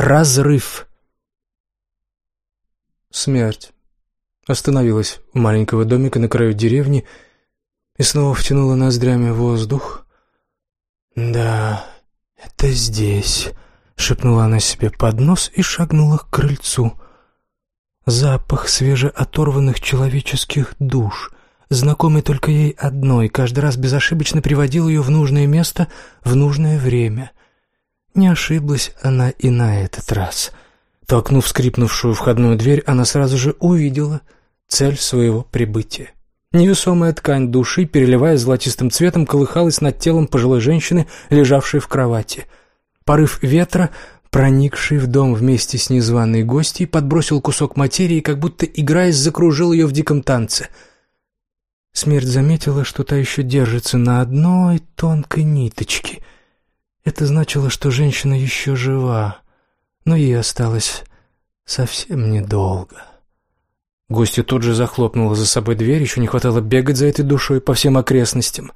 разрыв. Смерть остановилась у маленького домика на краю деревни и снова втянула ноздрями воздух. «Да, это здесь», — шепнула она себе под нос и шагнула к крыльцу. Запах свежеоторванных человеческих душ, знакомый только ей одной, каждый раз безошибочно приводил ее в нужное место в нужное время. Не ошиблась она и на этот раз. Толкнув скрипнувшую входную дверь, она сразу же увидела цель своего прибытия. Невесомая ткань души, переливаясь золотистым цветом, колыхалась над телом пожилой женщины, лежавшей в кровати. Порыв ветра, проникший в дом вместе с незваной гостьей, подбросил кусок материи, как будто, играясь, закружил ее в диком танце. Смерть заметила, что та еще держится на одной тонкой ниточке. Это значило, что женщина еще жива, но ей осталось совсем недолго. Гостья тут же захлопнула за собой дверь, еще не хватало бегать за этой душой по всем окрестностям.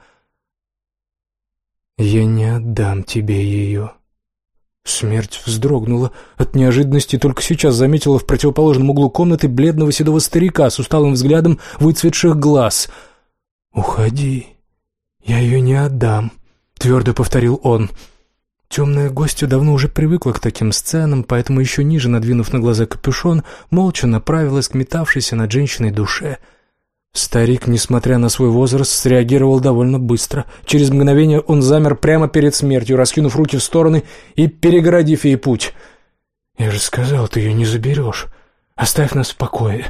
«Я не отдам тебе ее». Смерть вздрогнула от неожиданности, только сейчас заметила в противоположном углу комнаты бледного седого старика с усталым взглядом выцветших глаз. «Уходи, я ее не отдам», — твердо повторил он. Темная гостья давно уже привыкла к таким сценам, поэтому еще ниже, надвинув на глаза капюшон, молча направилась к метавшейся над женщиной душе. Старик, несмотря на свой возраст, среагировал довольно быстро. Через мгновение он замер прямо перед смертью, раскинув руки в стороны и перегородив ей путь. «Я же сказал, ты ее не заберешь. Оставь нас в покое».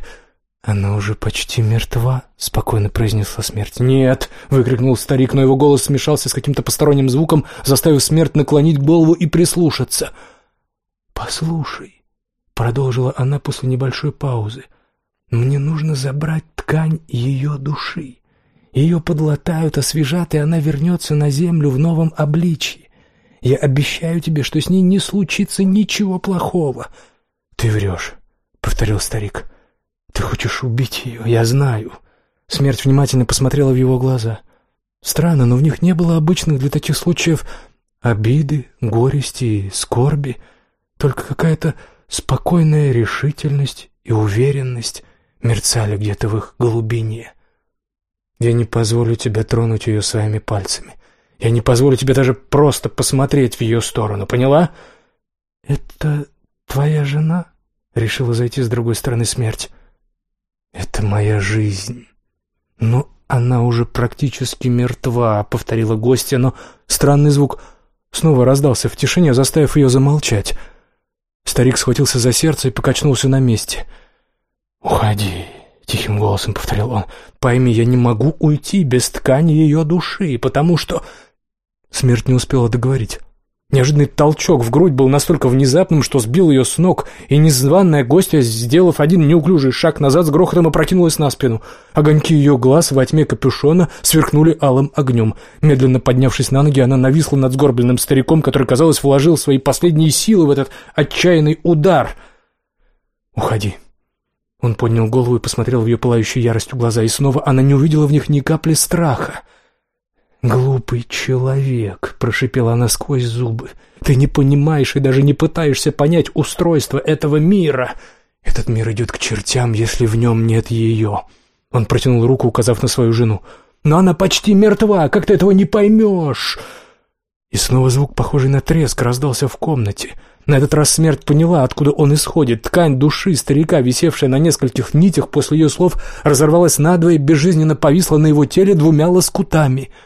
«Она уже почти мертва», — спокойно произнесла смерть. «Нет!» — выкрикнул старик, но его голос смешался с каким-то посторонним звуком, заставив смерть наклонить голову и прислушаться. «Послушай», — продолжила она после небольшой паузы, — «мне нужно забрать ткань ее души. Ее подлатают, освежат, и она вернется на землю в новом обличье. Я обещаю тебе, что с ней не случится ничего плохого». «Ты врешь», — повторил старик. «Ты хочешь убить ее, я знаю». Смерть внимательно посмотрела в его глаза. Странно, но в них не было обычных для таких случаев обиды, горести и скорби, только какая-то спокойная решительность и уверенность мерцали где-то в их глубине. «Я не позволю тебе тронуть ее своими пальцами. Я не позволю тебе даже просто посмотреть в ее сторону, поняла?» «Это твоя жена?» — решила зайти с другой стороны смерть. «Это моя жизнь. Но она уже практически мертва», — повторила гостья, но странный звук снова раздался в тишине, заставив ее замолчать. Старик схватился за сердце и покачнулся на месте. «Уходи», — тихим голосом повторил он. «Пойми, я не могу уйти без ткани ее души, потому что...» Смерть не успела договорить. Неожиданный толчок в грудь был настолько внезапным, что сбил ее с ног, и незваная гостья, сделав один неуклюжий шаг назад, с грохотом опрокинулась на спину. Огоньки ее глаз во тьме капюшона сверкнули алым огнем. Медленно поднявшись на ноги, она нависла над сгорбленным стариком, который, казалось, вложил свои последние силы в этот отчаянный удар. «Уходи». Он поднял голову и посмотрел в ее пылающую яростью глаза, и снова она не увидела в них ни капли страха. «Глупый человек», — прошипела она сквозь зубы, — «ты не понимаешь и даже не пытаешься понять устройство этого мира. Этот мир идет к чертям, если в нем нет ее». Он протянул руку, указав на свою жену. «Но она почти мертва, как ты этого не поймешь?» И снова звук, похожий на треск, раздался в комнате. На этот раз смерть поняла, откуда он исходит. Ткань души старика, висевшая на нескольких нитях после ее слов, разорвалась надвое и безжизненно повисла на его теле двумя лоскутами —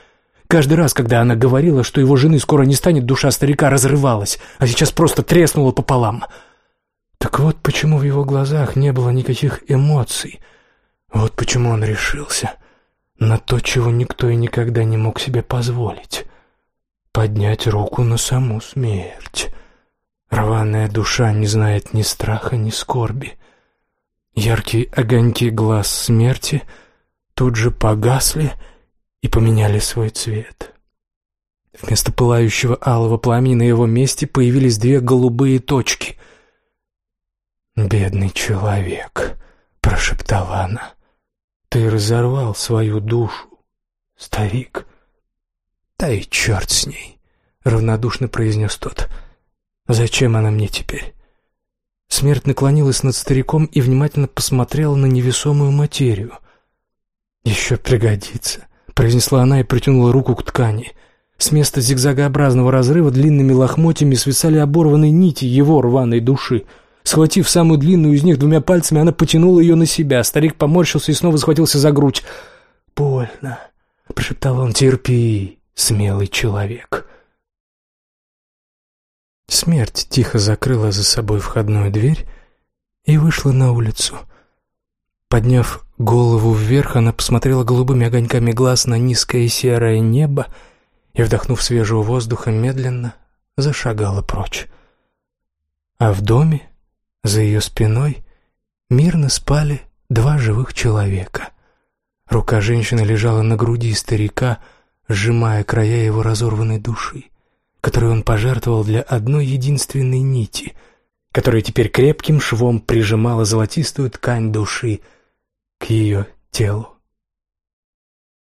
Каждый раз, когда она говорила, что его жены скоро не станет, душа старика разрывалась, а сейчас просто треснула пополам. Так вот почему в его глазах не было никаких эмоций. Вот почему он решился на то, чего никто и никогда не мог себе позволить. Поднять руку на саму смерть. Рваная душа не знает ни страха, ни скорби. Яркие огоньки глаз смерти тут же погасли, и поменяли свой цвет. Вместо пылающего алого пламени на его месте появились две голубые точки. «Бедный человек», — прошептала она, — «ты разорвал свою душу, старик». «Да и черт с ней», — равнодушно произнес тот. «Зачем она мне теперь? Смерть наклонилась над стариком и внимательно посмотрела на невесомую материю. «Еще пригодится», — произнесла она и протянула руку к ткани. С места зигзагообразного разрыва длинными лохмотьями свисали оборванные нити его рваной души. Схватив самую длинную из них двумя пальцами, она потянула ее на себя. Старик поморщился и снова схватился за грудь. «Больно», — прошептал он, — «терпи, смелый человек». Смерть тихо закрыла за собой входную дверь и вышла на улицу. Подняв голову вверх, она посмотрела голубыми огоньками глаз на низкое серое небо и, вдохнув свежего воздуха, медленно зашагала прочь. А в доме, за ее спиной, мирно спали два живых человека. Рука женщины лежала на груди старика, сжимая края его разорванной души которую он пожертвовал для одной единственной нити, которая теперь крепким швом прижимала золотистую ткань души к ее телу.